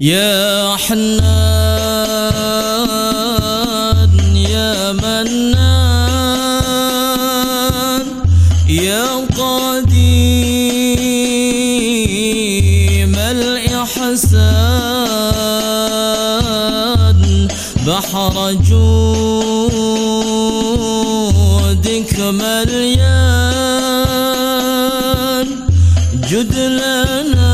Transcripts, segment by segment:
يا حنان يا منان يا قديم الإحسان بحر جودك مليان جد لنا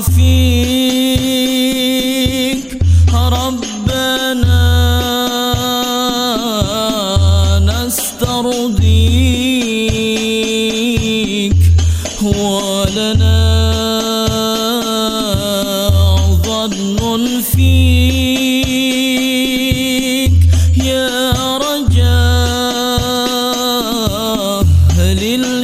فيك. ربنا نسترضيك. ولنا ظن فيك. يا رجاء لله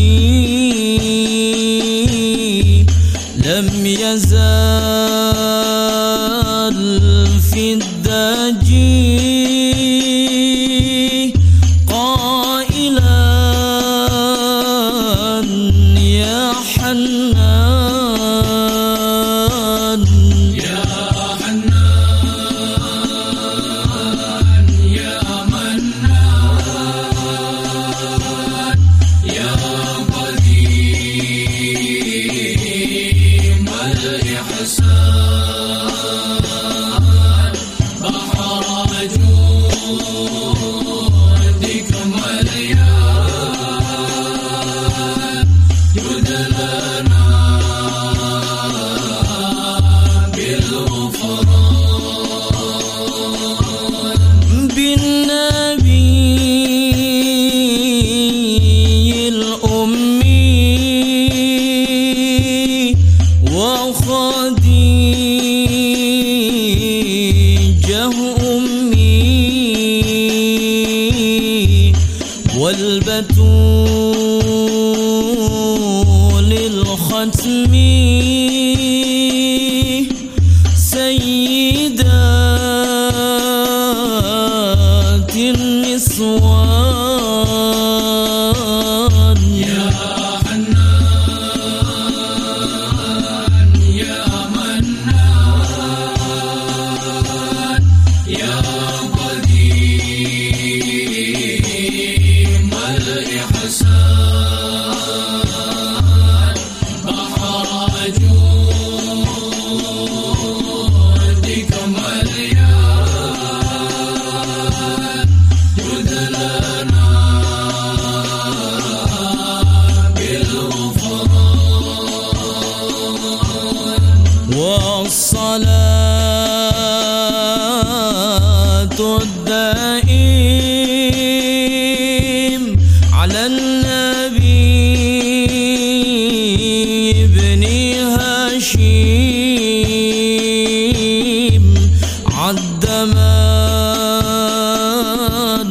Lord.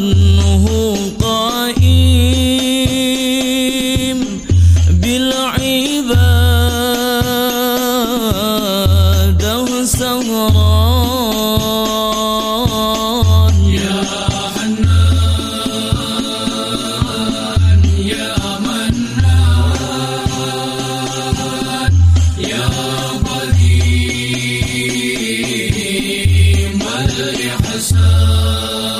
وظنه قائم بالعباده سهران يا حنان يا منان يا قديم الإحسان